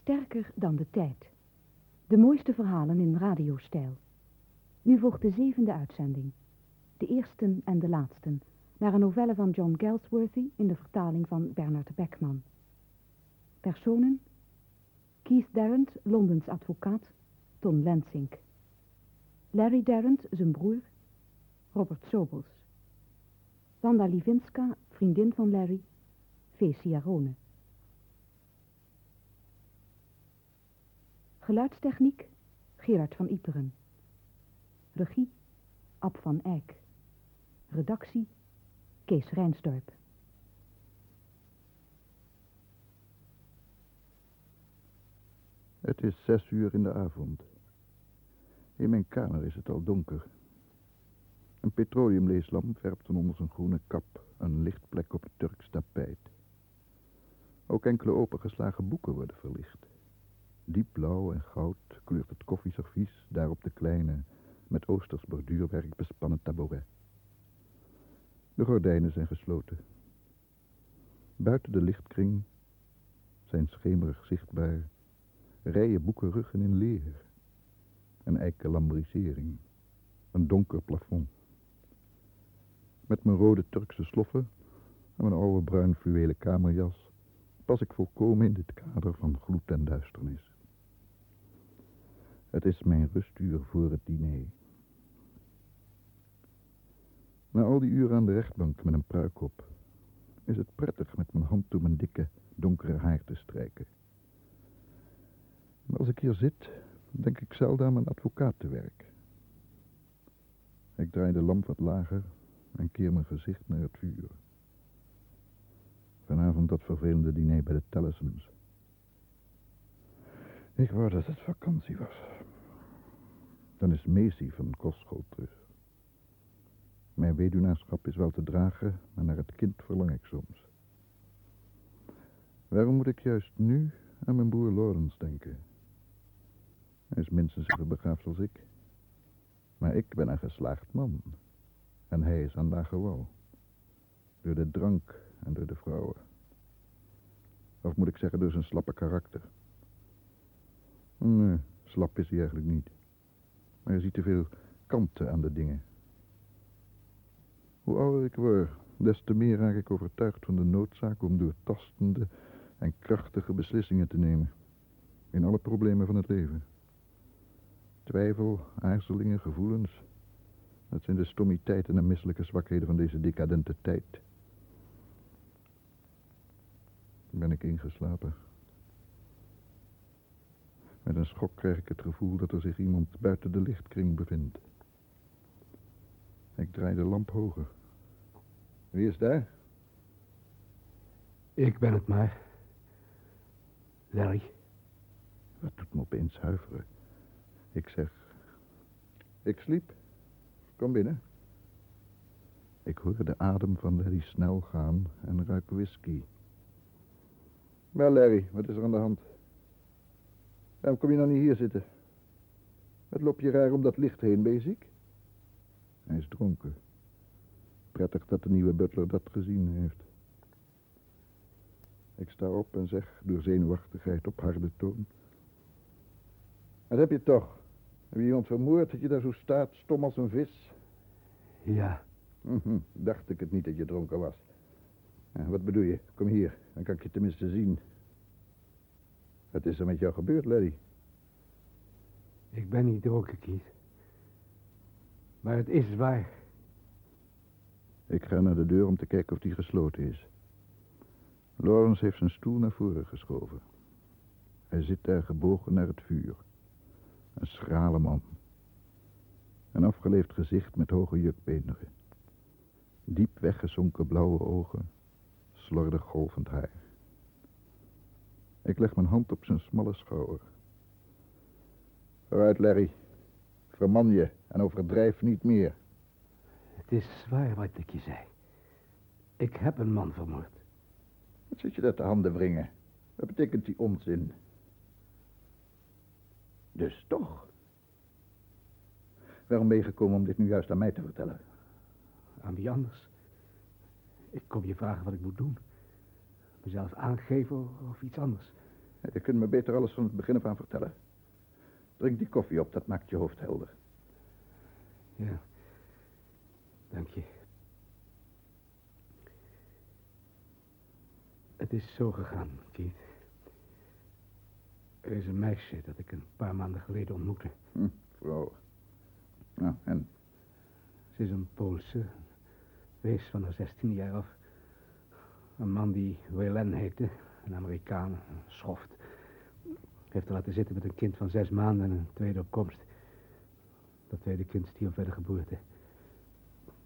Sterker dan de tijd. De mooiste verhalen in radiostijl. Nu volgt de zevende uitzending. De eerste en de laatste. Naar een novelle van John Galsworthy in de vertaling van Bernard Beckman. Personen. Keith Darrant, Londens advocaat. Ton Lensink. Larry Darrant, zijn broer. Robert Sobels. Wanda Livinska, vriendin van Larry. Vee Ciarone. Geluidstechniek, Gerard van Iperen. Regie, Ab van Eyck. Redactie, Kees Rijnsdorp. Het is zes uur in de avond. In mijn kamer is het al donker. Een petroleumleeslamp werpt onder zijn groene kap een lichtplek op het Turks tapijt. Ook enkele opengeslagen boeken worden verlicht. Diep blauw en goud kleurt het koffieservies daarop de kleine, met oosters borduurwerk bespannen tabouret. De gordijnen zijn gesloten. Buiten de lichtkring zijn schemerig zichtbaar rijen boekenruggen in leer, een eiken lambrisering, een donker plafond. Met mijn rode Turkse sloffen en mijn oude bruin fluwelen kamerjas pas ik volkomen in dit kader van gloed en duisternis. Het is mijn rustuur voor het diner. Na al die uren aan de rechtbank met een pruik op, is het prettig met mijn hand door mijn dikke, donkere haar te strijken. Maar als ik hier zit, denk ik zelden aan mijn advocaat te werk. Ik draai de lamp wat lager en keer mijn gezicht naar het vuur. Vanavond dat vervelende diner bij de Tellisons. Ik wou dat het vakantie was. Dan is Macy van kostschool terug. Mijn weduwnaarschap is wel te dragen, maar naar het kind verlang ik soms. Waarom moet ik juist nu aan mijn broer Lawrence denken? Hij is minstens even begaafd als ik. Maar ik ben een geslaagd man. En hij is aan lage. Door de drank en door de vrouwen. Of moet ik zeggen door zijn slappe karakter. Nee, slap is hij eigenlijk niet. Maar je ziet te veel kanten aan de dingen. Hoe ouder ik word, des te meer raak ik overtuigd van de noodzaak om doortastende en krachtige beslissingen te nemen. In alle problemen van het leven. Twijfel, aarzelingen, gevoelens. Dat zijn de stommiteiten en misselijke zwakheden van deze decadente tijd. Ben ik ingeslapen. Met een schok krijg ik het gevoel dat er zich iemand buiten de lichtkring bevindt. Ik draai de lamp hoger. Wie is daar? Ik ben het maar. Larry. Wat doet me opeens huiveren? Ik zeg... Ik sliep. Kom binnen. Ik hoor de adem van Larry snel gaan en ruik whisky. Wel, Larry, wat is er aan de hand? Waarom kom je nou niet hier zitten? Wat loop je raar om dat licht heen, ziek? Hij is dronken. Prettig dat de nieuwe butler dat gezien heeft. Ik sta op en zeg door zenuwachtigheid op harde toon. Wat heb je toch? Heb je iemand vermoord dat je daar zo staat, stom als een vis? Ja. Mm Dacht ik het niet dat je dronken was. Wat bedoel je? Kom hier, dan kan ik je tenminste zien. Wat is er met jou gebeurd, Larry? Ik ben niet dronken. Maar het is waar. Ik ga naar de deur om te kijken of die gesloten is. Lawrence heeft zijn stoel naar voren geschoven. Hij zit daar gebogen naar het vuur. Een schrale man. Een afgeleefd gezicht met hoge jukbeenderen. Diep weggezonken blauwe ogen. Slordig golvend haar. Ik leg mijn hand op zijn smalle schouder. Vooruit, Larry. Verman je en overdrijf niet meer. Het is waar wat ik je zei. Ik heb een man vermoord. Wat zit je daar te handen wringen? Wat betekent die onzin? Dus toch? Waarom ben je gekomen om dit nu juist aan mij te vertellen? Aan wie anders? Ik kom je vragen wat ik moet doen. Mezelf aangeven of iets anders. Je kunt me beter alles van het begin af aan vertellen. Drink die koffie op, dat maakt je hoofd helder. Ja. Dank je. Het is zo gegaan, Keith. Er is een meisje dat ik een paar maanden geleden ontmoette. Hm, vrouw. Nou, en? Ze is een Poolse. Wees van haar 16 jaar af. Een man die Waylen heette. Een Amerikaan, een schoft. Heeft haar laten zitten met een kind van zes maanden en een tweede opkomst. Dat tweede kind stierf de geboorte.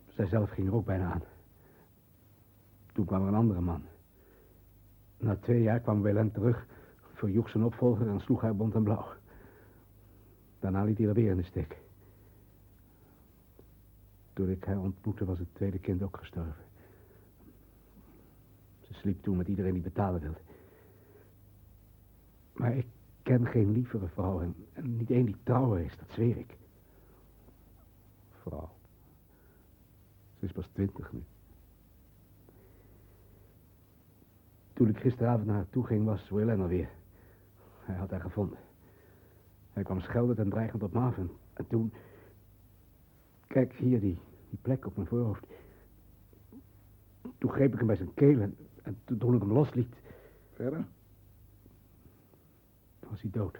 Zij zelf ging er ook bijna aan. Toen kwam er een andere man. Na twee jaar kwam Waylen terug, verjoeg zijn opvolger en sloeg haar bont en blauw. Daarna liet hij er weer in de steek. Toen ik haar ontmoette was het tweede kind ook gestorven. Sliep toen met iedereen die betalen wilde. Maar ik ken geen lievere vrouw en, en niet één die trouwer is, dat zweer ik. Vrouw. Ze is pas twintig nu. Toen ik gisteravond naar haar toe ging, was Willen er weer. Hij had haar gevonden. Hij kwam scheldend en dreigend op me af en, en toen... Kijk, hier, die, die plek op mijn voorhoofd. Toen greep ik hem bij zijn keel en, en toen ik hem losliet... Verder? was hij dood.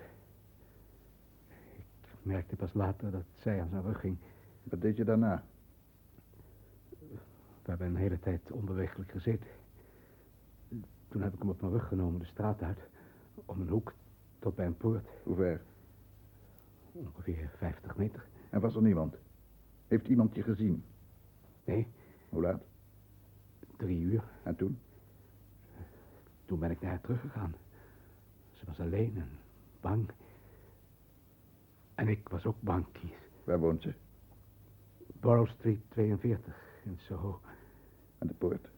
Ik merkte pas later dat zij aan zijn rug ging. Wat deed je daarna? We hebben een hele tijd onbewegelijk gezeten. Toen heb ik hem op mijn rug genomen de straat uit. Om een hoek tot bij een poort. Hoe ver? Ongeveer 50 meter. En was er niemand? Heeft iemand je gezien? Nee. Hoe laat? Drie uur. En toen? Toen ben ik naar haar teruggegaan. Ze was alleen en bang. En ik was ook bang, Kies. Waar woont ze? Borough Street 42 in Soho. En de poort?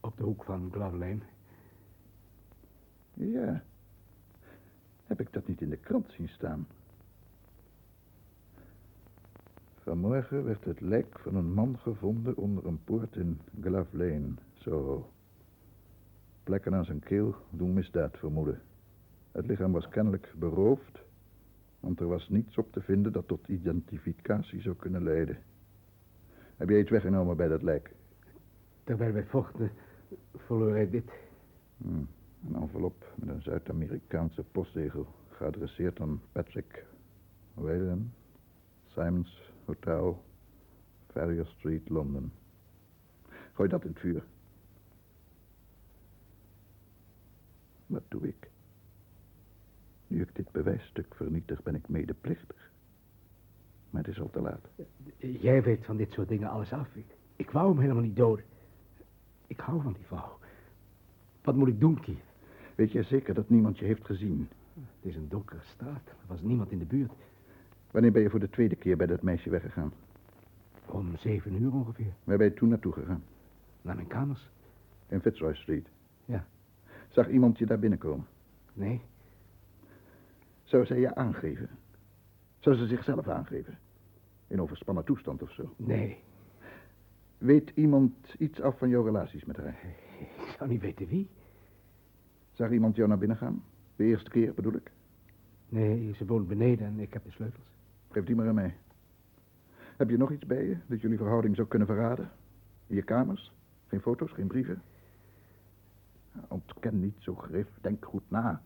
Op de hoek van Glove Lane. Ja. Heb ik dat niet in de krant zien staan? Vanmorgen werd het lijk van een man gevonden onder een poort in Glove Lane, Soho. Plekken aan zijn keel doen misdaad vermoeden. Het lichaam was kennelijk beroofd, want er was niets op te vinden dat tot identificatie zou kunnen leiden. Heb je iets weggenomen bij dat lijk? Terwijl wij vochten, verloor hij dit. Hmm, een envelop met een Zuid-Amerikaanse postzegel, geadresseerd aan Patrick Whalen, Simons Hotel, Farrier Street, Londen. Gooi dat in het vuur. Wat doe ik? Nu ik dit bewijsstuk vernietig, ben ik medeplichtig. Maar het is al te laat. Jij weet van dit soort dingen alles af. Ik, ik wou hem helemaal niet doden. Ik hou van die vrouw. Wat moet ik doen, Keith? Weet jij zeker dat niemand je heeft gezien? Het is een donkere straat. Er was niemand in de buurt. Wanneer ben je voor de tweede keer bij dat meisje weggegaan? Om zeven uur ongeveer. Waar ben je toen naartoe gegaan? Naar mijn kamers. In Fitzroy Street? Ja. Zag iemand je daar binnenkomen? Nee. Zou zij je aangeven? Zou ze zichzelf aangeven? In overspannen toestand of zo? Nee. Weet iemand iets af van jouw relaties met haar? Ik zou niet weten wie. Zag iemand jou naar binnen gaan? De eerste keer bedoel ik? Nee, ze woont beneden en ik heb de sleutels. Geef die maar aan mij. Heb je nog iets bij je dat jullie verhouding zou kunnen verraden? In je kamers? Geen foto's, geen brieven? Ontken niet zo grif, denk goed na.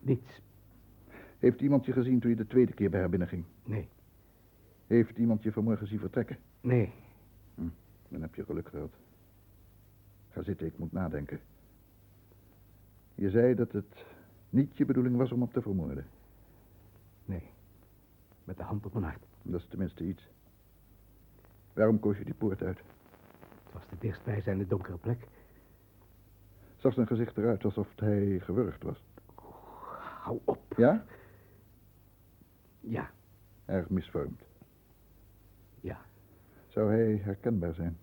Niets. Heeft iemand je gezien toen je de tweede keer bij haar binnenging? Nee. Heeft iemand je vanmorgen zien vertrekken? Nee. Hm, dan heb je geluk gehad. Ga zitten, ik moet nadenken. Je zei dat het niet je bedoeling was om op te vermoorden. Nee. Met de hand op mijn hart. Dat is tenminste iets. Waarom koos je die poort uit? Het was de dichtstbijzijnde donkere plek. Zag zijn gezicht eruit alsof hij gewurgd was. Hou op. Ja? Ja. Erg misvormd. Ja. Zou hij herkenbaar zijn?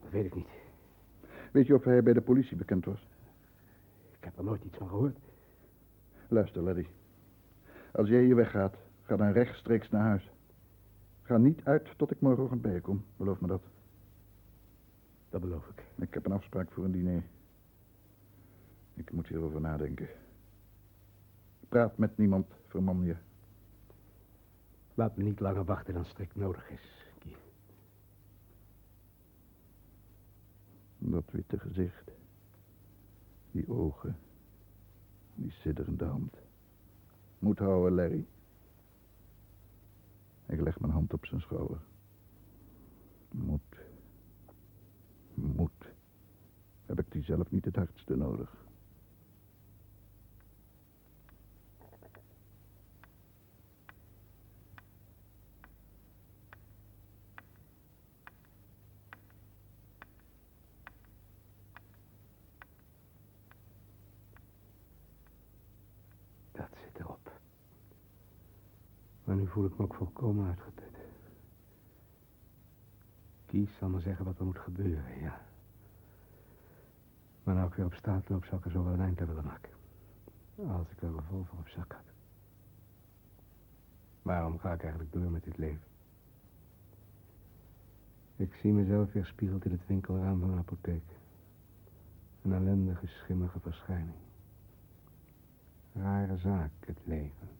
Dat weet ik niet. Weet je of hij bij de politie bekend was? Ik heb er nooit iets van gehoord. Luister, Larry. Als jij hier weggaat, ga dan rechtstreeks naar huis. Ga niet uit tot ik morgenochtend bij je kom. Beloof me dat. Dat beloof ik. Ik heb een afspraak voor een diner. Ik moet hierover nadenken. praat met niemand, verman je. Laat me niet langer wachten dan strikt nodig is, Guy. Dat witte gezicht. Die ogen. Die sidderende hand. Moet houden, Larry. Ik leg mijn hand op zijn schouder. Moed. Moed. Heb ik die zelf niet het hardste nodig. Dat zit erop. Maar nu voel ik me ook volkomen uitgeput. Kies zal me zeggen wat er moet gebeuren, ja. Maar nou ik weer op straat loop, zou ik er zo wel een eind aan willen maken. Als ik een revolver op zak had. Waarom ga ik eigenlijk door met dit leven? Ik zie mezelf weer spiegeld in het winkelraam van een apotheek. Een ellendige, schimmige verschijning. Rare zaak, het leven.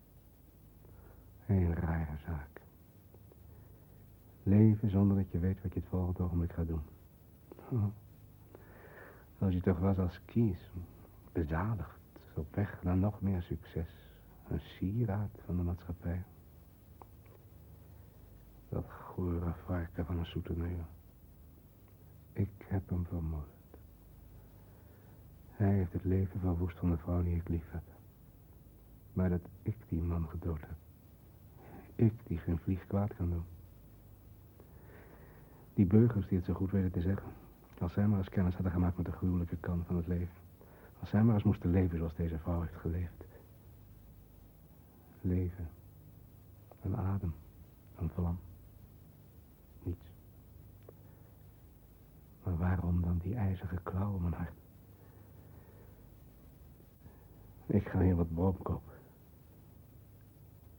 Heel rare zaak. Leven zonder dat je weet wat je het volgende ogenblik gaat doen. Als je toch was als kies, bezadigd, op weg naar nog meer succes. Een sieraad van de maatschappij. Dat gore varken van een soeteneur. Ik heb hem vermoord. Hij heeft het leven verwoest van de vrouw die ik lief heb. Maar dat ik die man gedood heb. Ik die geen vlieg kwaad kan doen. Die burgers die het zo goed weten te zeggen. Als zij maar eens kennis hadden gemaakt met de gruwelijke kant van het leven. Als zij maar eens moesten leven zoals deze vrouw heeft geleefd. Leven. Een adem. Een vlam. Niets. Maar waarom dan die ijzige klauw om mijn hart? Ik ga hier wat brood kopen.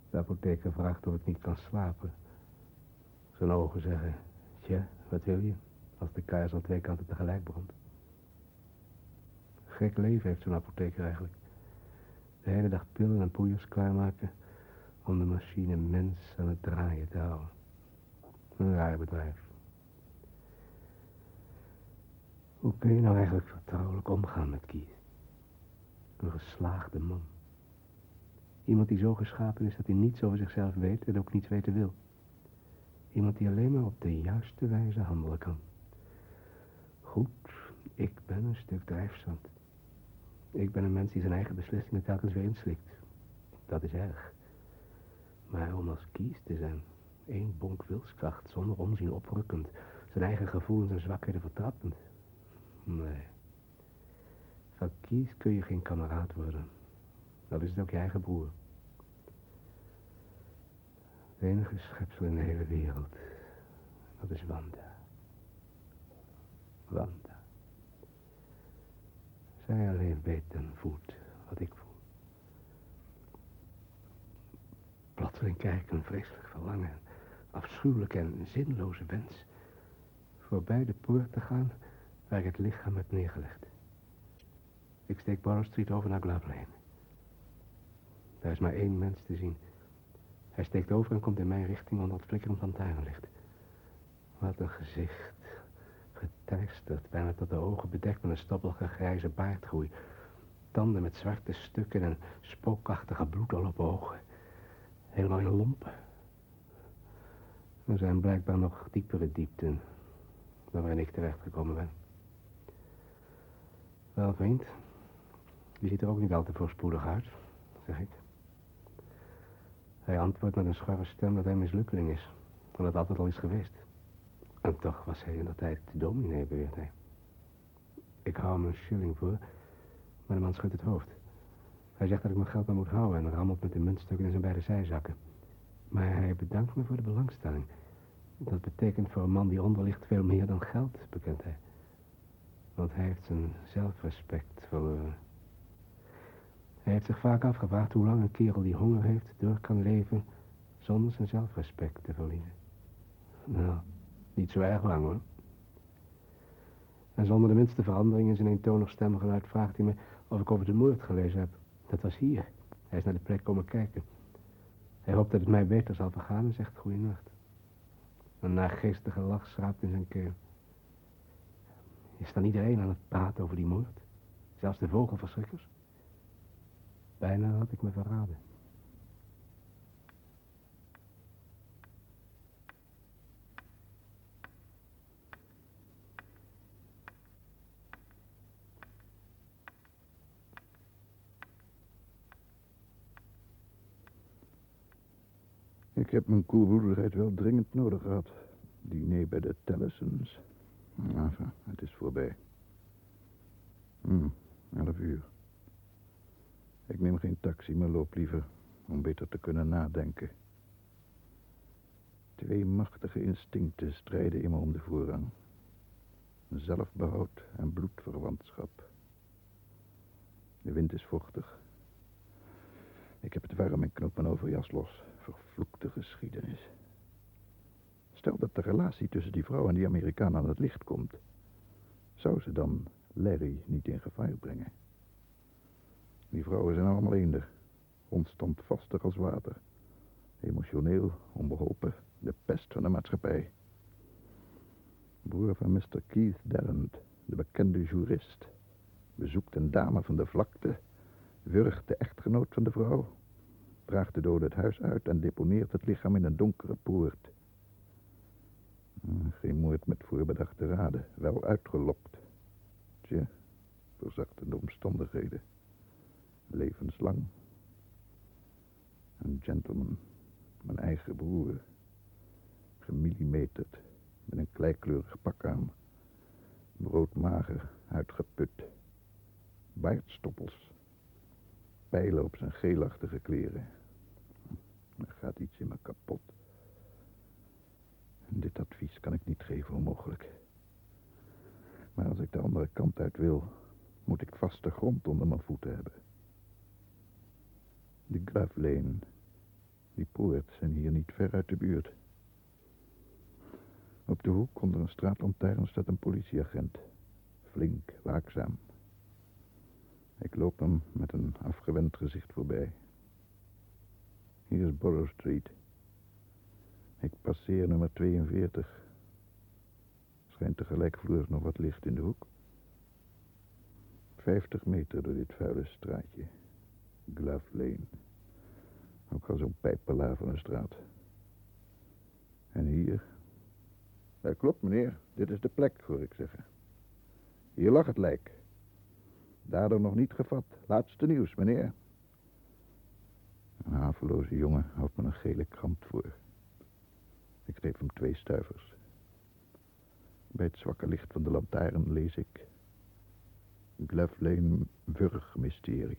De apotheker vraagt of ik niet kan slapen. Zijn ogen zeggen, tja, wat wil je? Als de kaars aan twee kanten tegelijk brandt. Gek leven heeft zo'n apotheker eigenlijk. De hele dag pillen en poeiers klaarmaken om de machine mens aan het draaien te houden. Een raar bedrijf. Hoe kun je nou eigenlijk vertrouwelijk omgaan met Kies? Een geslaagde man. Iemand die zo geschapen is dat hij niets over zichzelf weet en ook niets weten wil. Iemand die alleen maar op de juiste wijze handelen kan. Goed, ik ben een stuk drijfzand. Ik ben een mens die zijn eigen beslissingen telkens weer inslikt. Dat is erg. Maar om als kies te zijn, één bonk wilskracht, zonder omzien oprukkend, zijn eigen gevoelens en zwakheden vertrappend. Nee. Van kies kun je geen kameraad worden. Dat is het ook je eigen broer. Het enige schepsel in de hele wereld, dat is Wanda. Wanda. Zij alleen weet en voelt wat ik voel. Plotseling ik een vreselijk verlangen, afschuwelijk en zinloze wens, voorbij de poort te gaan waar ik het lichaam heb neergelegd. Ik steek Borough Street over naar Glove. Daar is maar één mens te zien. Hij steekt over en komt in mijn richting onder het flikkerend lantaarnlicht. Wat een gezicht. Geteisterd, bijna tot de ogen bedekt met een stoppige grijze baardgroei. Tanden met zwarte stukken en spookachtige bloedalope ogen. Helemaal in lompen. Er zijn blijkbaar nog diepere diepten waarin ik terechtgekomen ben. Wel, vriend, je ziet er ook niet al te voorspoedig uit, zeg ik. Hij antwoordt met een schorre stem dat hij mislukkeling is. En dat altijd al is geweest. En toch was hij in de tijd dominee, beweert hij. Ik hou hem een shilling voor, maar de man schudt het hoofd. Hij zegt dat ik mijn geld maar moet houden en rammelt met de muntstukken in zijn beide zijzakken. Maar hij bedankt me voor de belangstelling. Dat betekent voor een man die onderligt veel meer dan geld, bekent hij. Want hij heeft zijn zelfrespect verloren. Hij heeft zich vaak afgevraagd hoe lang een kerel die honger heeft door kan leven zonder zijn zelfrespect te verliezen. Nou, niet zo erg lang hoor. En zonder de minste verandering in zijn eentonig stemgeluid vraagt hij me of ik over de moord gelezen heb. Dat was hier, Hij is naar de plek komen kijken. Hij hoopt dat het mij beter zal vergaan en zegt goeienacht. Een nageestige lach schraapt in zijn keel. Is dan iedereen aan het praten over die moord? Zelfs de vogelverschrikkers? Bijna had ik me verraden. Ik heb mijn koelbloedigheid wel dringend nodig gehad. Diner bij de Tellisons. Enfin, het is voorbij. Hm. Ik neem geen taxi, maar loop liever om beter te kunnen nadenken. Twee machtige instincten strijden in me om de voorrang. Zelfbehoud en bloedverwantschap. De wind is vochtig. Ik heb het warm en knoop mijn overjas los. Vervloekte geschiedenis. Stel dat de relatie tussen die vrouw en die Amerikaan aan het licht komt. Zou ze dan Larry niet in gevaar brengen? Die vrouwen zijn allemaal eender. Onstandvastig als water. Emotioneel, onbeholpen, de pest van de maatschappij. Broer van Mr. Keith Darrant, de bekende jurist, bezoekt een dame van de vlakte, wurgt de echtgenoot van de vrouw, draagt de dode het huis uit en deponeert het lichaam in een donkere poort. Geen moord met voorbedachte raden, wel uitgelokt. Tja, verzachtende omstandigheden. Levenslang. Een gentleman, mijn eigen broer. Gemillimeterd, met een kleikleurig pak aan. Broodmager, uitgeput. Baardstoppels. Pijlen op zijn geelachtige kleren. Er gaat iets in me kapot. Dit advies kan ik niet geven, onmogelijk. Maar als ik de andere kant uit wil, moet ik vaste grond onder mijn voeten hebben. De Graflane, die poort, zijn hier niet ver uit de buurt. Op de hoek onder een straatlantaarn staat een politieagent. Flink, waakzaam. Ik loop hem met een afgewend gezicht voorbij. Hier is Borough Street. Ik passeer nummer 42. Schijnt tegelijkervloers nog wat licht in de hoek. Vijftig meter door dit vuile straatje. Glove. Ook al zo'n pijpelaar van een straat. En hier? Ja, klopt, meneer. Dit is de plek, hoor ik zeggen. Hier lag het lijk. Daardoor nog niet gevat. Laatste nieuws, meneer. Een haveloze jongen houdt me een gele krant voor. Ik geef hem twee stuivers. Bij het zwakke licht van de lantaarn lees ik... Glove Lane Wurg-mysterie.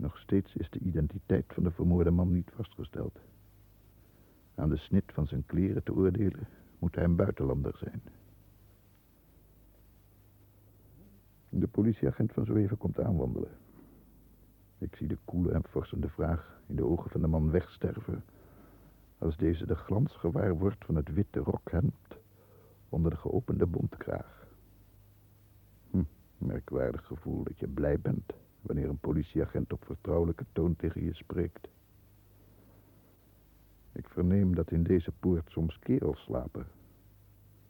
Nog steeds is de identiteit van de vermoorde man niet vastgesteld. Aan de snit van zijn kleren te oordelen moet hij een buitenlander zijn. De politieagent van zo even komt aanwandelen. Ik zie de koele en forsende vraag in de ogen van de man wegsterven... als deze de glans gewaar wordt van het witte rokhemd onder de geopende bontkraag. Hm, merkwaardig gevoel dat je blij bent wanneer een politieagent op vertrouwelijke toon tegen je spreekt. Ik verneem dat in deze poort soms kerels slapen.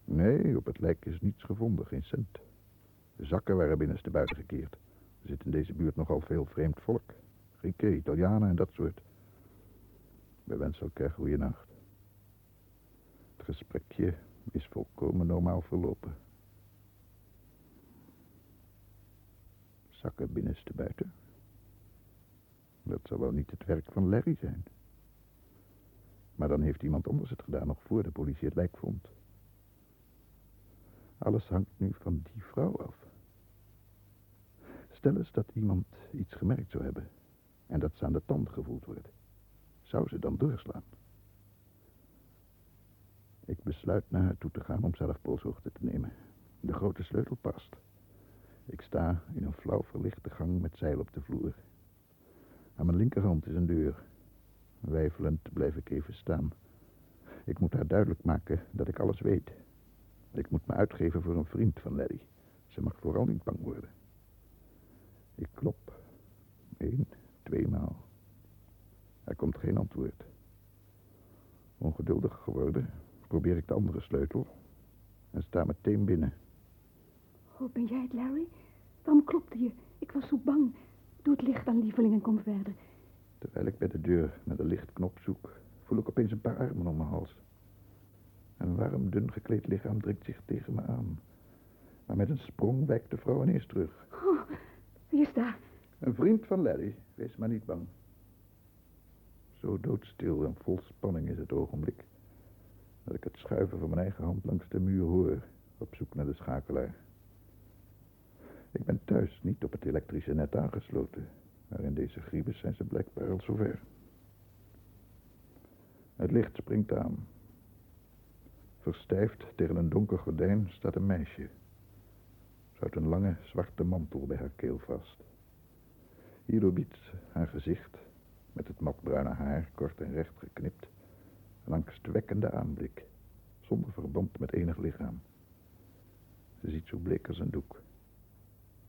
Nee, op het lijk is niets gevonden, geen cent. De zakken waren binnenstebuiten gekeerd. Er zit in deze buurt nogal veel vreemd volk. Grieken, Italianen en dat soort. We wensen elkaar goede nacht. Het gesprekje is volkomen normaal verlopen. Zakken binnenste buiten. Dat zal wel niet het werk van Larry zijn. Maar dan heeft iemand anders het gedaan, nog voor de politie het lijk vond. Alles hangt nu van die vrouw af. Stel eens dat iemand iets gemerkt zou hebben en dat ze aan de tand gevoeld wordt. Zou ze dan doorslaan? Ik besluit naar haar toe te gaan om zelf polshoogte te nemen. De grote sleutel past. Ik sta in een flauw verlichte gang met zeil op de vloer. Aan mijn linkerhand is een deur. Wijfelend blijf ik even staan. Ik moet haar duidelijk maken dat ik alles weet. Ik moet me uitgeven voor een vriend van Larry. Ze mag vooral niet bang worden. Ik klop. Eén, tweemaal. Er komt geen antwoord. Ongeduldig geworden, probeer ik de andere sleutel en sta meteen binnen. Oh, ben jij het, Larry? Waarom klopte je? Ik was zo bang. Doe het licht aan, lieveling, en kom verder. Terwijl ik bij de deur naar de lichtknop zoek, voel ik opeens een paar armen om mijn hals. Een warm, dun gekleed lichaam dringt zich tegen me aan. Maar met een sprong wijkt de vrouw ineens terug. Oh, wie is daar? Een vriend van Larry, wees maar niet bang. Zo doodstil en vol spanning is het ogenblik... dat ik het schuiven van mijn eigen hand langs de muur hoor... op zoek naar de schakelaar. Ik ben thuis niet op het elektrische net aangesloten... maar in deze griebes zijn ze blijkbaar al zover. Het licht springt aan. Verstijfd tegen een donker gordijn staat een meisje. Ze houdt een lange zwarte mantel bij haar keel vast. Hierdoor biedt haar gezicht, met het matbruine haar kort en recht geknipt, een angstwekkende aanblik, zonder verband met enig lichaam. Ze ziet zo bleek als een doek.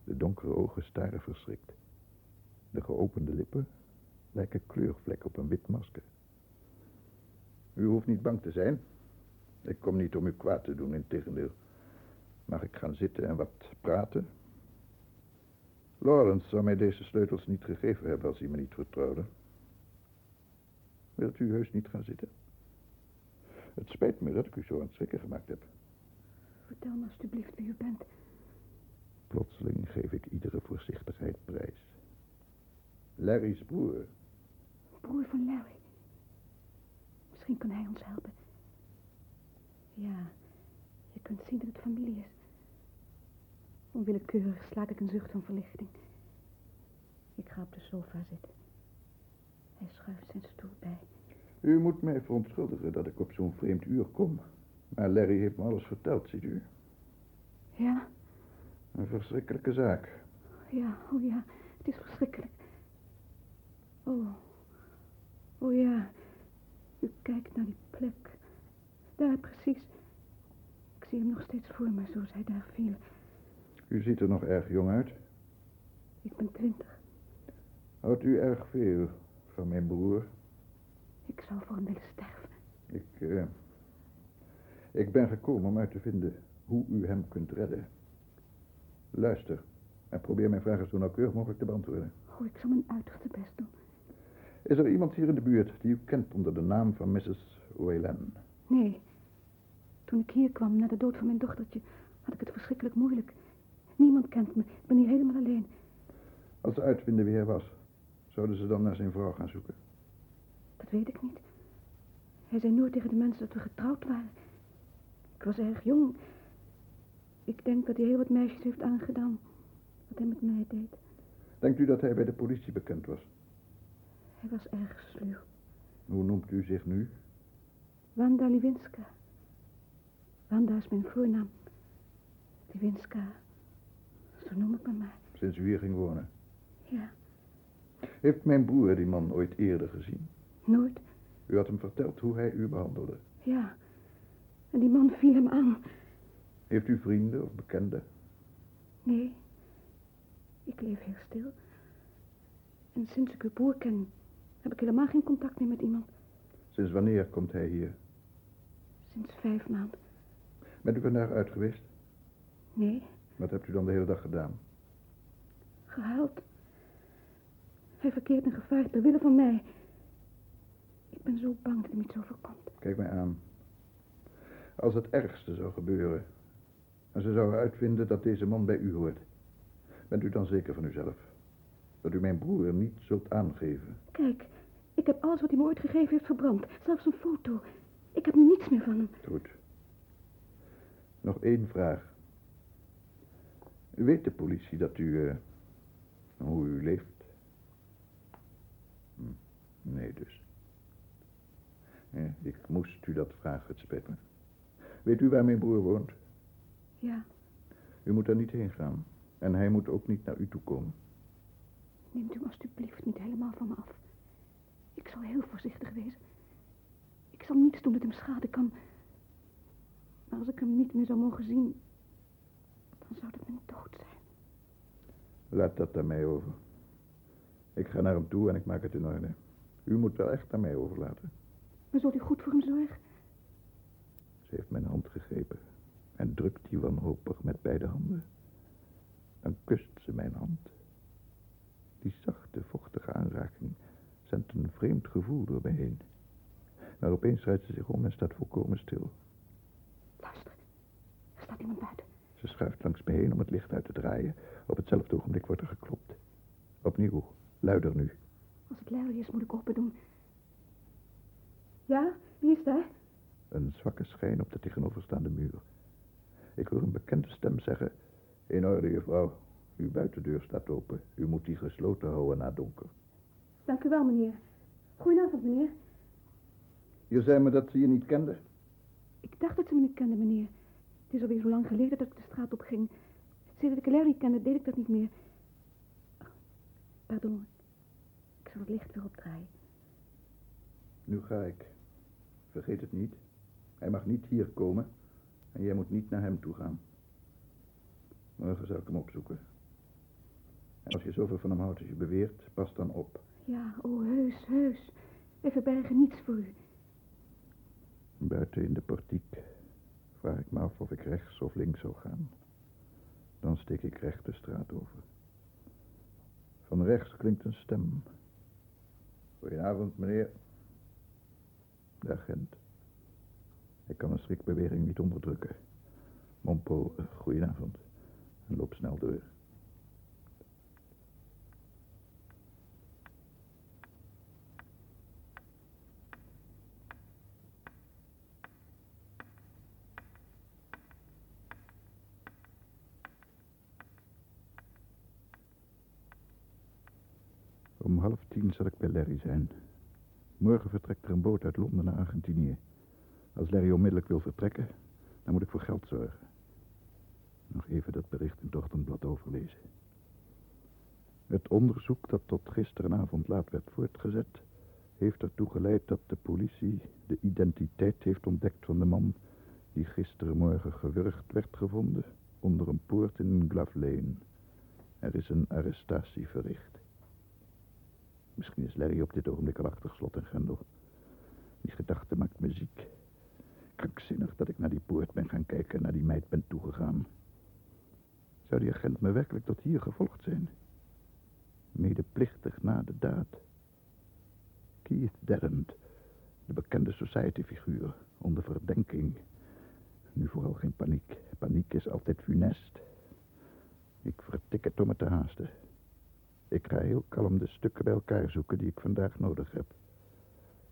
De donkere ogen staren verschrikt. De geopende lippen lijken kleurvlekken op een wit masker. U hoeft niet bang te zijn. Ik kom niet om u kwaad te doen, integendeel. Mag ik gaan zitten en wat praten? Lawrence zou mij deze sleutels niet gegeven hebben als hij me niet vertrouwde. Wilt u heus niet gaan zitten? Het spijt me dat ik u zo aan het schrikken gemaakt heb. Vertel me alstublieft wie u bent. Plotseling geef ik iedere voorzichtigheid prijs. Larry's broer. Broer van Larry. Misschien kan hij ons helpen. Ja, je kunt zien dat het familie is. Onwillekeurig slaak ik een zucht van verlichting. Ik ga op de sofa zitten. Hij schuift zijn stoel bij. U moet mij verontschuldigen dat ik op zo'n vreemd uur kom. Maar Larry heeft me alles verteld, ziet u. Ja? Een verschrikkelijke zaak. Ja, oh ja, het is verschrikkelijk. Oh, oh ja, u kijkt naar die plek. Daar precies. Ik zie hem nog steeds voor me, zoals hij daar viel. U ziet er nog erg jong uit. Ik ben twintig. Houdt u erg veel van mijn broer? Ik zou voor hem willen sterven. Ik, eh, ik ben gekomen om uit te vinden hoe u hem kunt redden. Luister en probeer mijn vragen zo nauwkeurig mogelijk te beantwoorden. Oh, ik zal mijn uiterste best doen. Is er iemand hier in de buurt die u kent onder de naam van Mrs. Wayland? Nee. Toen ik hier kwam na de dood van mijn dochtertje, had ik het verschrikkelijk moeilijk. Niemand kent me. Ik ben hier helemaal alleen. Als ze uitvinden wie hij was, zouden ze dan naar zijn vrouw gaan zoeken? Dat weet ik niet. Hij zei nooit tegen de mensen dat we getrouwd waren. Ik was erg jong. Ik denk dat hij heel wat meisjes heeft aangedaan. Wat hij met mij deed. Denkt u dat hij bij de politie bekend was? Hij was erg sluw. Hoe noemt u zich nu? Wanda Liwinska. Wanda is mijn voornaam. Liwinska. Zo noem ik me maar. Sinds u hier ging wonen. Ja, Heeft mijn broer die man ooit eerder gezien? nooit. U had hem verteld hoe hij u behandelde. Ja. En die man viel hem aan. Heeft u vrienden of bekenden? Nee. Ik leef heel stil. En sinds ik uw broer ken, heb ik helemaal geen contact meer met iemand. Sinds wanneer komt hij hier? Sinds vijf maanden. Bent u vandaag uit geweest? Nee, Wat hebt u dan de hele dag gedaan? gehuild. Hij verkeert in gevaar ter wille van mij. Ik ben zo bang dat hem iets overkomt. Kijk mij aan. Als het ergste zou gebeuren... en ze zouden uitvinden dat deze man bij u hoort... bent u dan zeker van uzelf? Dat u mijn broer niet zult aangeven? Kijk, ik heb alles wat hij me ooit gegeven heeft verbrand. Zelfs een foto. Ik heb nu niets meer van hem. Goed. Nog één vraag. Weet de politie dat u... eh, hoe u leeft? Hm, Nee dus. Ja, ik moest u dat vragen, het spijt me. Weet u waar mijn broer woont? Ja, U moet daar niet heen gaan. En hij moet ook niet naar u toe komen. neemt u alstublieft niet helemaal van me af. Ik zal heel voorzichtig wezen. Ik zal niets doen dat hem schade kan. Maar als ik hem niet meer zou mogen zien, dan zou dat mijn dood zijn. Laat dat aan mij over. Ik ga naar hem toe en ik maak het in orde. U moet wel echt aan mij overlaten. Maar zult u goed voor hem zorgen? Ze heeft mijn hand gegrepen en drukt die wanhopig met beide handen. Dan kust ze mijn hand. Die zachte, vochtige aanraking zendt een vreemd gevoel door mij heen. Maar opeens draait ze zich om en staat volkomen stil. Luister, er staat iemand buiten. Ze schuift langs me heen om het licht uit te draaien. Op hetzelfde ogenblik wordt er geklopt. Opnieuw, luider nu. Als het Larry is, moet ik open doen. Ja, wie is daar? Een zwakke schijn op de tegenoverstaande muur. Ik hoor een bekende stem zeggen... In orde, juffrouw. Uw buitendeur staat open. U moet die gesloten houden na donker. Dank u wel, meneer. Goedenavond, meneer. Je zei me dat ze je niet kende. Ik dacht dat ze me niet kende, meneer. Het is alweer zo lang geleden dat ik de straat op ging. Sinds ik Larry kende, deed ik dat niet meer. Pardon. Ik zal het licht weer opdraaien. Nu ga ik. Vergeet het niet. Hij mag niet hier komen. En jij moet niet naar hem toe gaan. Morgen zal ik hem opzoeken. En als je zoveel van hem houdt als je beweert, pas dan op. Ja, oh, heus, heus. We verbergen niets voor u. Buiten in de portiek vraag ik me af of ik rechts of links zou gaan. Dan steek ik recht de straat over. Van rechts klinkt een stem. Goedenavond, meneer. De agent. Ik kan een schrikbeweging niet onderdrukken. Mompel, uh, goedenavond. En loop snel door. Om half tien zal ik bij Larry zijn. Morgen vertrekt er een boot uit Londen naar Argentinië. Als Larry onmiddellijk wil vertrekken, dan moet ik voor geld zorgen. Nog even dat bericht in het ochtendblad overlezen. Het onderzoek dat tot gisterenavond laat werd voortgezet... heeft ertoe geleid dat de politie de identiteit heeft ontdekt van de man... die gisterenmorgen gewurgd werd gevonden onder een poort in Glove Lane. Er is een arrestatie verricht. Misschien is Larry op dit ogenblik al achter slot en grendel. Die gedachte maakt me ziek. Krankzinnig dat ik naar die poort ben gaan kijken en naar die meid ben toegegaan. Zou die agent me werkelijk tot hier gevolgd zijn? Medeplichtig na de daad. Keith Derrent, de bekende society-figuur, onder verdenking. Nu vooral geen paniek. Paniek is altijd funest. Ik vertik het om me te haasten. Ik ga heel kalm de stukken bij elkaar zoeken die ik vandaag nodig heb.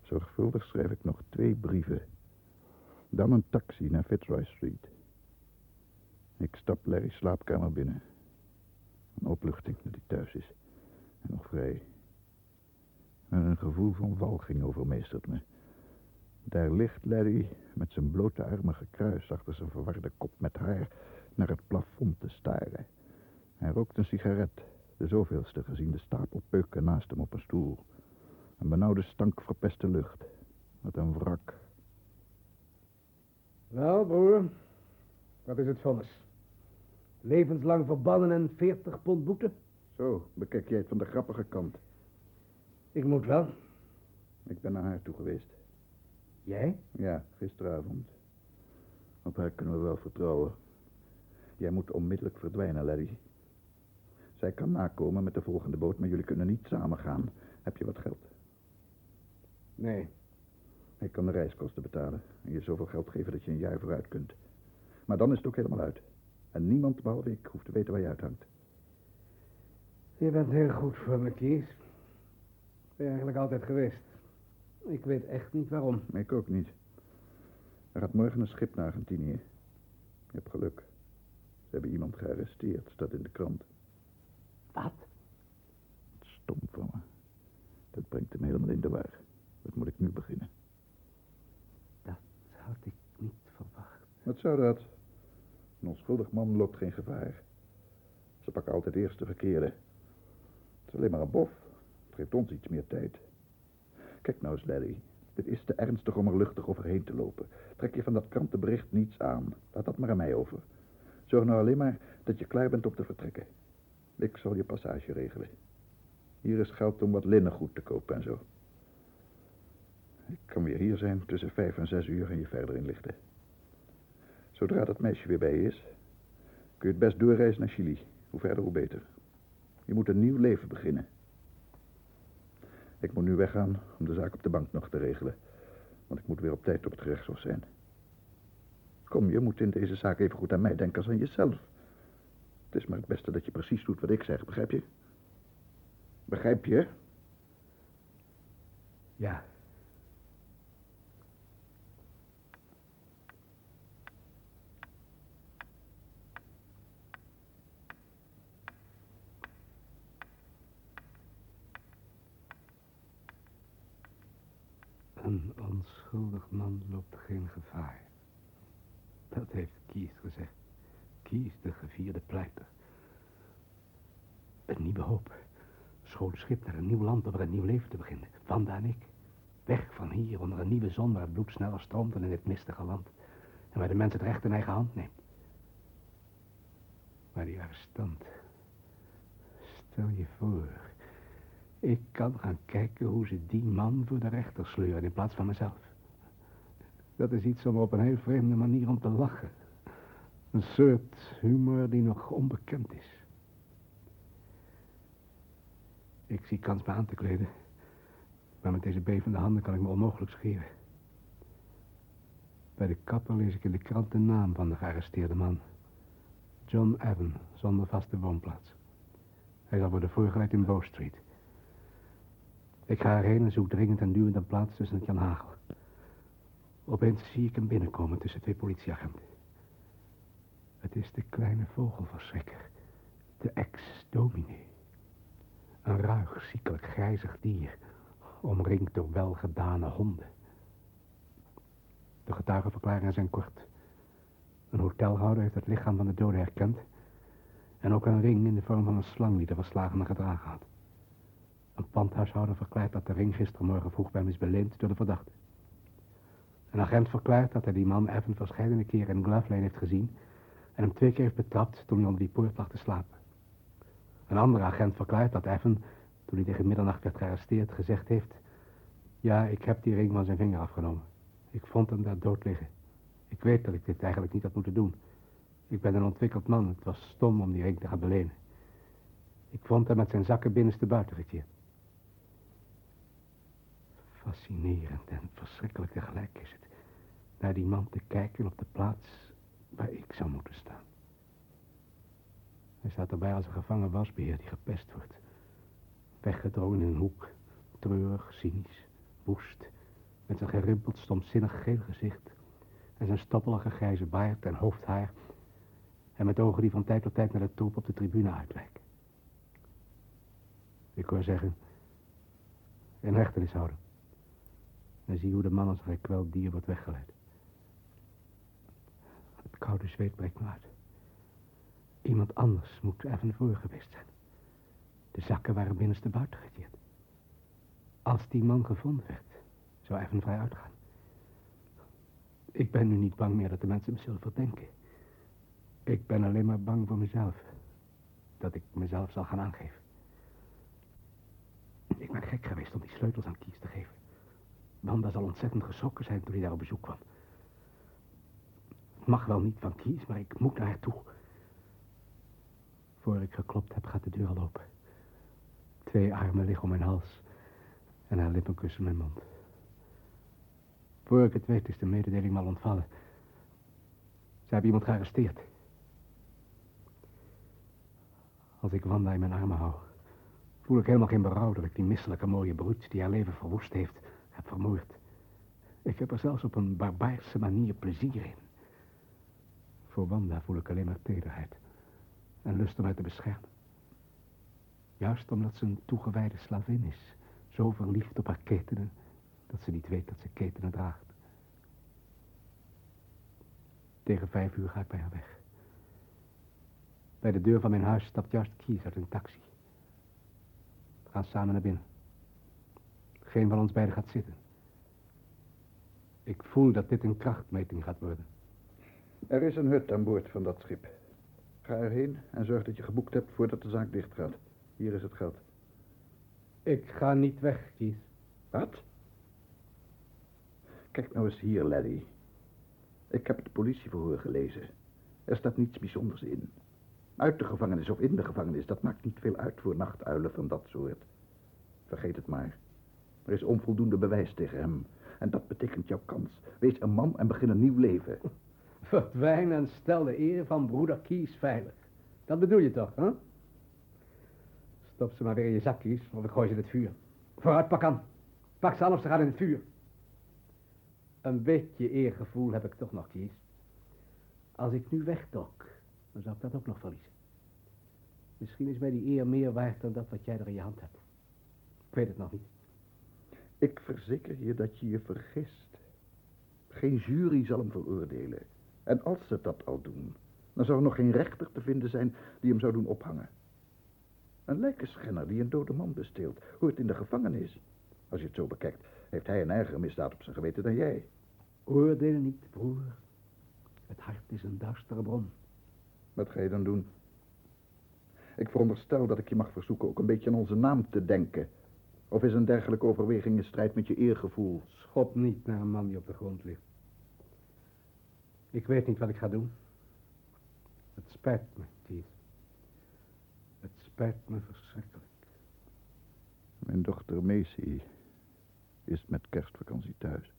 Zorgvuldig schrijf ik nog twee brieven. Dan een taxi naar Fitzroy Street. Ik stap Larry's slaapkamer binnen. Een opluchting dat hij thuis is. En nog vrij. Maar een gevoel van walging overmeestert me. Daar ligt Larry met zijn blote armen gekruist achter zijn verwarde kop met haar naar het plafond te staren. Hij rookt een sigaret, de zoveelste gezien de stapel peuken naast hem op een stoel. Een benauwde stank verpeste lucht. Met een wrak. Wel, broer, wat is het vonnis? Levenslang verbannen en 40 pond boete? Zo, bekijk jij het van de grappige kant. Ik moet wel. Ik ben naar haar toe geweest. Jij? Ja, gisteravond. Op haar kunnen we wel vertrouwen. Jij moet onmiddellijk verdwijnen, Larry. Zij kan nakomen met de volgende boot, maar jullie kunnen niet samen gaan. Heb je wat geld? Nee. Ik kan de reiskosten betalen en je zoveel geld geven dat je een jaar vooruit kunt. Maar dan is het ook helemaal uit. En niemand behalve ik hoeft te weten waar je uithangt. Je bent heel goed voor me, Kies. Ben je eigenlijk altijd geweest. Ik weet echt niet waarom. Ik ook niet. Er gaat morgen een schip naar Argentinië. Je hebt geluk. Ze hebben iemand gearresteerd, staat in de krant. Wat? Stom van me. Dat brengt hem helemaal in de war. Wat moet ik nu beginnen? Dat had ik niet verwacht. Wat zou dat? Een onschuldig man loopt geen gevaar. Ze pakken altijd eerst de verkeerde. Het is alleen maar een bof. Het geeft ons iets meer tijd. Kijk nou eens. Dit is te ernstig om er luchtig overheen te lopen. Trek je van dat krantenbericht niets aan. Laat dat maar aan mij over. Zorg nou alleen maar dat je klaar bent om te vertrekken. Ik zal je passage regelen. Hier is geld om wat linnengoed te kopen en zo. Ik kan weer hier zijn tussen vijf en zes uur en je verder inlichten. Zodra dat meisje weer bij je is, kun je het best doorreizen naar Chili. Hoe verder, hoe beter. Je moet een nieuw leven beginnen. Ik moet nu weggaan om de zaak op de bank nog te regelen. Want ik moet weer op tijd op het gerechtshof zijn. Kom, je moet in deze zaak even goed aan mij denken als aan jezelf. Het is maar het beste dat je precies doet wat ik zeg, begrijp je? Begrijp je? Ja. Een onschuldig man loopt geen gevaar. Dat heeft Kies gezegd. Kies, de gevierde pleiter. Een nieuwe hoop. Schoon schip naar een nieuw land om er een nieuw leven te beginnen. Wanda en ik. Weg van hier onder een nieuwe zon waar het bloed sneller stroomt dan in dit mistige land. En waar de mens het recht in eigen hand neemt. Maar die arrestant. Stel je voor. Ik kan gaan kijken hoe ze die man voor de rechter sleuren in plaats van mezelf. Dat is iets om op een heel vreemde manier om te lachen. Een soort humor die nog onbekend is. Ik zie kans me aan te kleden. Maar met deze bevende handen kan ik me onmogelijk scheren. Bij de kapper lees ik in de krant de naam van de gearresteerde man. John Evan, zonder vaste woonplaats. Hij zal worden voorgeleid in Bow Street. Ik ga erheen en zoek dringend en duwend een plaats tussen het Jan Hagel. Opeens zie ik hem binnenkomen tussen twee politieagenten. Het is de kleine vogelverschrikker, de ex-dominee. Een ruig, ziekelijk, grijzig dier, omringd door welgedane honden. De getuigenverklaringen zijn kort. Een hotelhouder heeft het lichaam van de dode herkend... en ook een ring in de vorm van een slang die de verslagene gedragen had. Een pandhuishouder verklaart dat de ring gistermorgen vroeg bij hem is beleend door de verdachte. Een agent verklaart dat hij die man Evan verschillende keren in Glove Lane heeft gezien... en hem twee keer heeft betrapt toen hij onder die poort lag te slapen. Een andere agent verklaart dat Evan, toen hij tegen middernacht werd gearresteerd, gezegd heeft... Ja, ik heb die ring van zijn vinger afgenomen. Ik vond hem daar dood liggen. Ik weet dat ik dit eigenlijk niet had moeten doen. Ik ben een ontwikkeld man. Het was stom om die ring te gaan belenen. Ik vond hem met zijn zakken binnenste buiten. Fascinerend en verschrikkelijk tegelijk is het... naar die man te kijken op de plaats waar ik zou moeten staan. Hij staat erbij als een gevangen wasbeer die gepest wordt. Weggedrongen in een hoek, treurig, cynisch, woest... met zijn gerimpeld, stomzinnig geel gezicht... en zijn stoppelige grijze baard en hoofdhaar... en met ogen die van tijd tot tijd naar de troep op de tribune uitwijken. Ik hoor zeggen... in hechtenis houden. En zie hoe de man als een gekweld dier wordt weggeleid. Het koude zweet breekt me uit. Iemand anders moet even voor geweest zijn. De zakken waren binnenste buiten gekeerd. Als die man gevonden werd, zou Evan vrij uitgaan. Ik ben nu niet bang meer dat de mensen me zullen verdenken. Ik ben alleen maar bang voor mezelf. Dat ik mezelf zal gaan aangeven. Ik ben gek geweest om die sleutels aan Kies te geven. Wanda zal ontzettend geschrokken zijn toen hij daar op bezoek kwam. Mag wel niet van Kies, maar ik moet naar haar toe. Voor ik geklopt heb, gaat de deur al open. Twee armen liggen om mijn hals en haar lippen kussen mijn mond. Voor ik het weet is de mededeling mal ontvallen. Ze hebben iemand gearresteerd. Als ik Wanda in mijn armen hou, voel ik helemaal geen berouw dat ik die misselijke mooie broed die haar leven verwoest heeft, heb vermoord. Ik heb er zelfs op een barbaarse manier plezier in. Voor Wanda voel ik alleen maar tederheid en lust om haar te beschermen. Juist omdat ze een toegewijde slavin is, zo verliefd op haar ketenen, dat ze niet weet dat ze ketenen draagt. Tegen vijf uur ga ik bij haar weg. Bij de deur van mijn huis stapt juist Kies uit een taxi. We gaan samen naar binnen. Geen van ons beiden gaat zitten. Ik voel dat dit een krachtmeting gaat worden. Er is een hut aan boord van dat schip. Ga erheen en zorg dat je geboekt hebt voordat de zaak dicht gaat. Hier is het geld. Ik ga niet weg, Keith. Wat? Kijk nou eens hier, Larry. Ik heb het politieverhoor gelezen. Er staat niets bijzonders in. Uit de gevangenis of in de gevangenis, dat maakt niet veel uit voor nachtuilen van dat soort. Vergeet het maar. Er is onvoldoende bewijs tegen hem. En dat betekent jouw kans. Wees een man en begin een nieuw leven. Verdwijn en stel de eer van broeder Kies veilig. Dat bedoel je toch, hè? Stop ze maar weer in je zak, Kies, of ik gooi ze in het vuur. Vooruit, pak aan. Pak ze aan of ze gaan in het vuur. Een beetje eergevoel heb ik toch nog, Kies. Als ik nu wegdok, dan zou ik dat ook nog verliezen. Misschien is mij die eer meer waard dan dat wat jij er in je hand hebt. Ik weet het nog niet. Ik verzeker je dat je je vergist. Geen jury zal hem veroordelen. En als ze dat al doen, dan zou er nog geen rechter te vinden zijn die hem zou doen ophangen. Een lijkenschenner die een dode man besteelt, hoort in de gevangenis. Als je het zo bekijkt, heeft hij een ergere misdaad op zijn geweten dan jij. Oordeel niet, broer. Het hart is een duistere bron. Wat ga je dan doen? Ik veronderstel dat ik je mag verzoeken ook een beetje aan onze naam te denken. Of is een dergelijke overweging in strijd met je eergevoel? Schop niet naar een man die op de grond ligt. Ik weet niet wat ik ga doen. Het spijt me, Keith. Het spijt me verschrikkelijk. Mijn dochter Macy is met kerstvakantie thuis.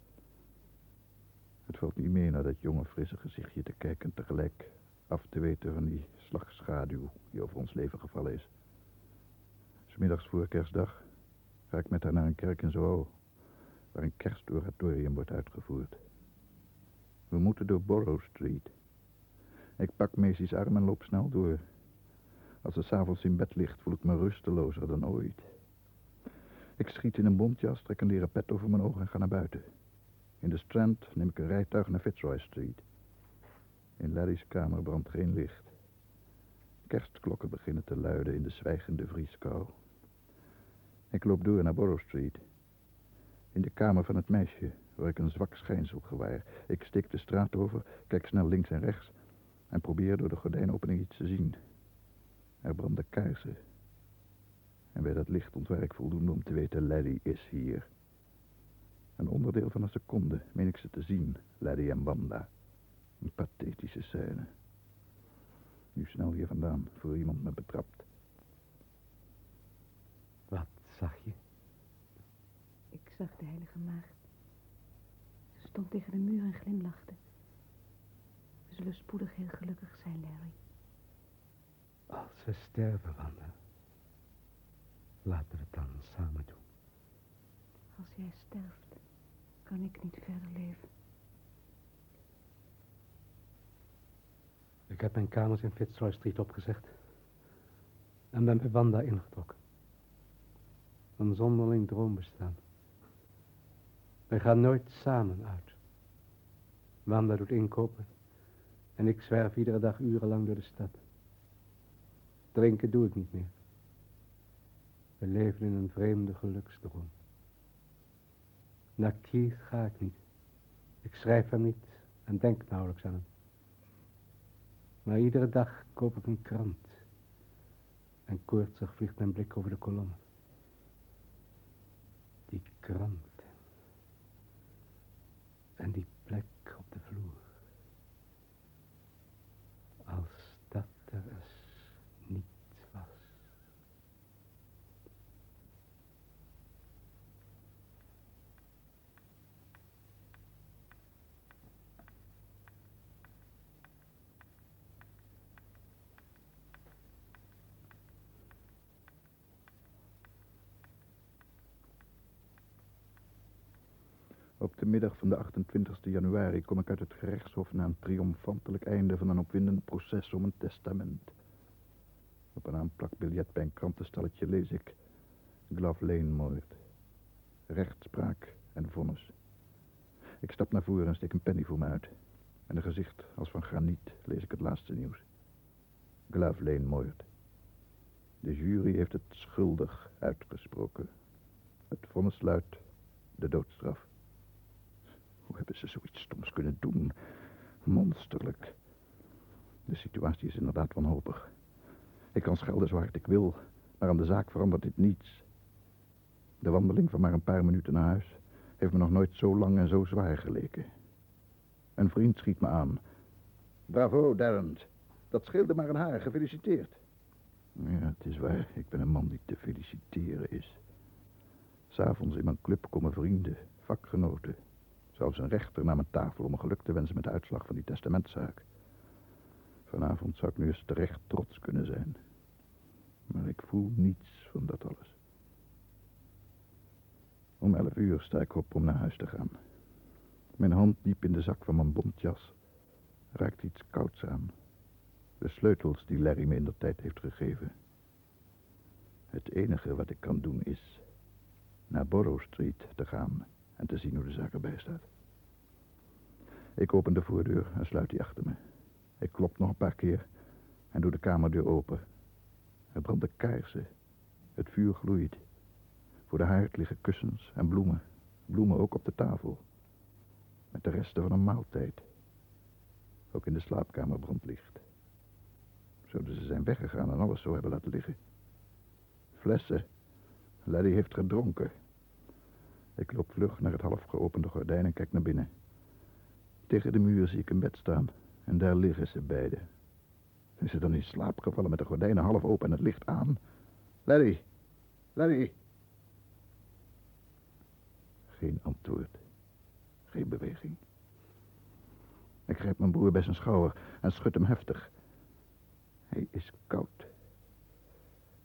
Het valt niet meer naar dat jonge frisse gezichtje te kijken en tegelijk af te weten van die slagschaduw die over ons leven gevallen is. Smiddags voor kerstdag ga ik met haar naar een kerk in Soho, waar een kerstoratorium wordt uitgevoerd. We moeten door Borough Street. Ik pak Macy's arm en loop snel door. Als ze s'avonds in bed ligt, voel ik me rustelozer dan ooit. Ik schiet in een bontjas, trek een leren pet over mijn ogen en ga naar buiten. In de Strand neem ik een rijtuig naar Fitzroy Street. In Larry's kamer brandt geen licht. Kerstklokken beginnen te luiden in de zwijgende vrieskou. Ik loop door naar Borough Street. In de kamer van het meisje word ik een zwak schijnsel gewaar. Ik steek de straat over, kijk snel links en rechts... en probeer door de gordijnopening iets te zien. Er branden kaarsen. En bij dat licht ontwaar ik voldoende om te weten... Larry is hier. Een onderdeel van een seconde meen ik ze te zien, Larry en Wanda. Een pathetische scène. Nu snel hier vandaan, voor iemand me betrapt. Wat zag je? Ik zag de heilige maagd. Ze stond tegen de muur en glimlachte. We zullen spoedig heel gelukkig zijn, Larry. Als we sterven, Wanda. Laten we het dan samen doen. Als jij sterft, kan ik niet verder leven. Ik heb mijn kamers in Fitzroy Street opgezegd. En ben bij Wanda ingetrokken. Een zonderling droom bestaan. Wij gaan nooit samen uit. Wanda doet inkopen. En ik zwerf iedere dag urenlang door de stad. Drinken doe ik niet meer. We leven in een vreemde geluksdroom. Naar Keith ga ik niet. Ik schrijf hem niet en denk nauwelijks aan hem. Maar iedere dag koop ik een krant. En koortsig vliegt mijn blik over de kolommen. Krant. En die plek op de vloer. Als dat er eens niet was. Op de middag van de 28 januari kom ik uit het gerechtshof na een triomfantelijk einde van een opwindend proces om een testament. Op een aanplakbiljet bij een krantenstalletje lees ik Glove moord. Rechtspraak en vonnis. Ik stap naar voren en steek een penny voor me uit. En een gezicht als van graniet lees ik het laatste nieuws. Glove moord. De jury heeft het schuldig uitgesproken. Het vonnis luidt de doodstraf. Hoe hebben ze zoiets stoms kunnen doen? Monsterlijk. De situatie is inderdaad wanhopig. Ik kan schelden zo hard ik wil, maar aan de zaak verandert dit niets. De wandeling van maar een paar minuten naar huis heeft me nog nooit zo lang en zo zwaar geleken. Een vriend schiet me aan. Bravo, Darren. Dat scheelde maar een haar. Gefeliciteerd. Ja, het is waar. Ik ben een man die te feliciteren is. S'avonds in mijn club komen vrienden, vakgenoten. Zelfs een rechter naar mijn tafel om me geluk te wensen met de uitslag van die testamentzaak. Vanavond zou ik nu eens terecht trots kunnen zijn. Maar ik voel niets van dat alles. Om elf uur sta ik op om naar huis te gaan. Mijn hand diep in de zak van mijn bontjas raakt iets kouds aan. De sleutels die Larry me in de tijd heeft gegeven. Het enige wat ik kan doen is naar Borough Street te gaan en te zien hoe de zaak erbij staat. Ik open de voordeur en sluit die achter me. Ik klop nog een paar keer en doe de kamerdeur open. Er branden kaarsen. Het vuur gloeit. Voor de haard liggen kussens en bloemen. Bloemen ook op de tafel. Met de resten van een maaltijd. Ook in de slaapkamer brandt licht. Zouden ze zijn weggegaan en alles zo hebben laten liggen. Flessen. Larry heeft gedronken. Ik loop vlug naar het half geopende gordijn en kijk naar binnen. Tegen de muur zie ik een bed staan. En daar liggen ze beiden. Zijn ze dan in slaap gevallen met de gordijnen half open en het licht aan? Larry! Larry! Geen antwoord. Geen beweging. Ik grijp mijn broer bij zijn schouder en schud hem heftig. Hij is koud.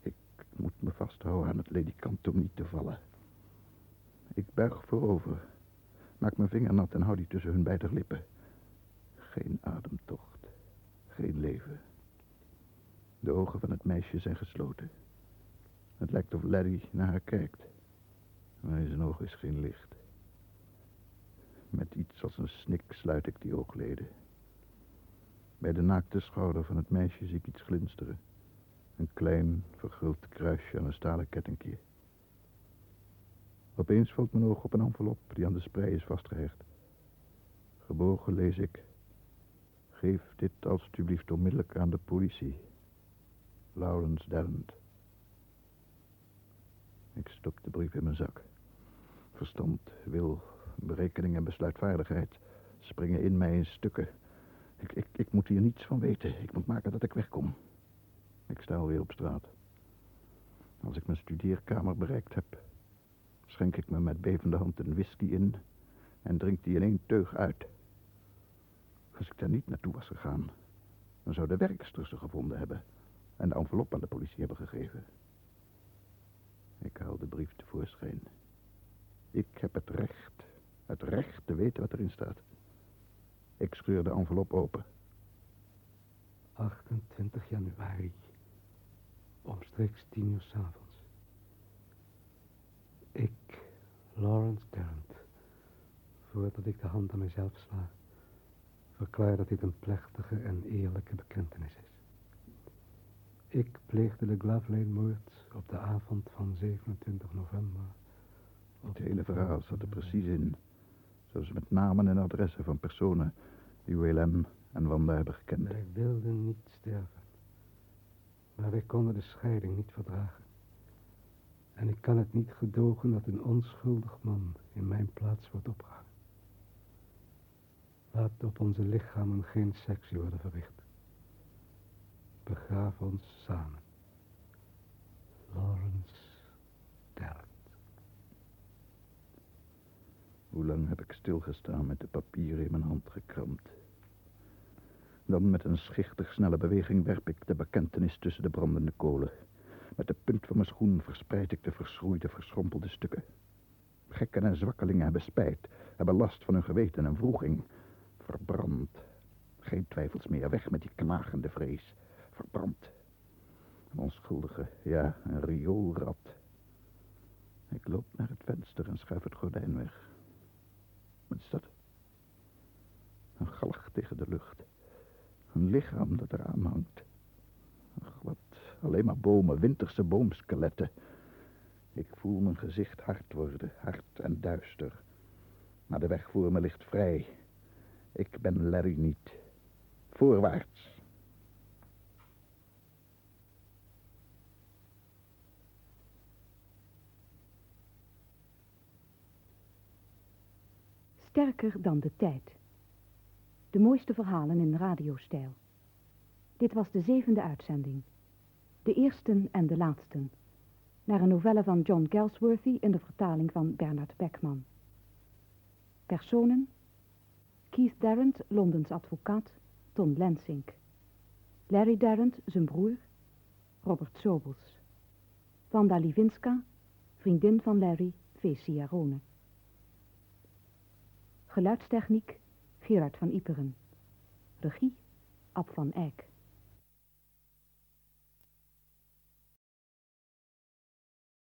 Ik moet me vasthouden aan het ledikant om niet te vallen. Ik buig voorover, maak mijn vinger nat en hou die tussen hun beide lippen. Geen ademtocht, geen leven. De ogen van het meisje zijn gesloten. Het lijkt of Larry naar haar kijkt. Maar in zijn ogen is geen licht. Met iets als een snik sluit ik die oogleden. Bij de naakte schouder van het meisje zie ik iets glinsteren. Een klein, verguld kruisje aan een stalen kettingje. Opeens valt mijn oog op een envelop die aan de sprei is vastgehecht. Gebogen lees ik. Geef dit alstublieft onmiddellijk aan de politie. Lawrence Dent. Ik stop de brief in mijn zak. Verstand, wil, berekening en besluitvaardigheid springen in mij in stukken. Ik, ik, ik moet hier niets van weten. Ik moet maken dat ik wegkom. Ik sta alweer op straat. Als ik mijn studeerkamer bereikt heb, schenk ik me met bevende hand een whisky in en drink die in één teug uit. Als ik daar niet naartoe was gegaan, dan zou de werkster ze gevonden hebben en de envelop aan de politie hebben gegeven. Ik haal de brief tevoorschijn. Ik heb het recht, het recht te weten wat erin staat. Ik scheur de envelop open. 28 januari, omstreeks tien uur s'avonds. Ik, Lawrence Tarrant, voordat ik de hand aan mezelf sla, verklaar dat dit een plechtige en eerlijke bekentenis is. Ik pleegde de Glavlane-moord op de avond van 27 november. Het hele verhaal zat er precies in. Zoals met namen en adressen van personen die Willem en Wanda hebben gekend. Wij wilden niet sterven. Maar wij konden de scheiding niet verdragen. En ik kan het niet gedogen dat een onschuldig man in mijn plaats wordt opgehangen. Laat op onze lichamen geen sectie worden verricht. Begraaf ons samen. Lawrence Tarrant. Hoe lang heb ik stilgestaan met de papieren in mijn hand gekramd. Dan met een schichtig snelle beweging werp ik de bekentenis tussen de brandende kolen. Met de punt van mijn schoen verspreid ik de verschroeide, verschrompelde stukken. Gekken en zwakkelingen hebben spijt, hebben last van hun geweten en vroeging. Verbrand. Geen twijfels meer, weg met die knagende vrees. Verbrand. Een onschuldige, ja, een rioolrat. Ik loop naar het venster en schuif het gordijn weg. Wat is dat? Een galg tegen de lucht. Een lichaam dat eraan hangt. Alleen maar bomen, winterse boomskeletten. Ik voel mijn gezicht hard worden, hard en duister. Maar de weg voor me ligt vrij. Ik ben Larry niet. Voorwaarts. Sterker dan de tijd. De mooiste verhalen in radiostijl. Dit was de zevende uitzending. De eerste en de laatste. Naar een novelle van John Galsworthy in de vertaling van Bernard Beckman. Personen. Keith Darrant, Londens advocaat, Ton Lensink. Larry Darrant, zijn broer, Robert Sobels. Wanda Livinska, vriendin van Larry, V. Ciarone. Geluidstechniek, Gerard van Iperen. Regie, Ab van Eyck.